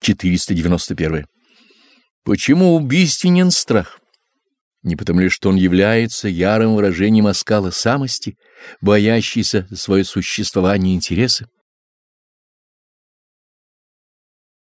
491. Почему убийственен страх? Не потому ли, что он является ярым выражением оскала самости, боящейся свое существование и интересы?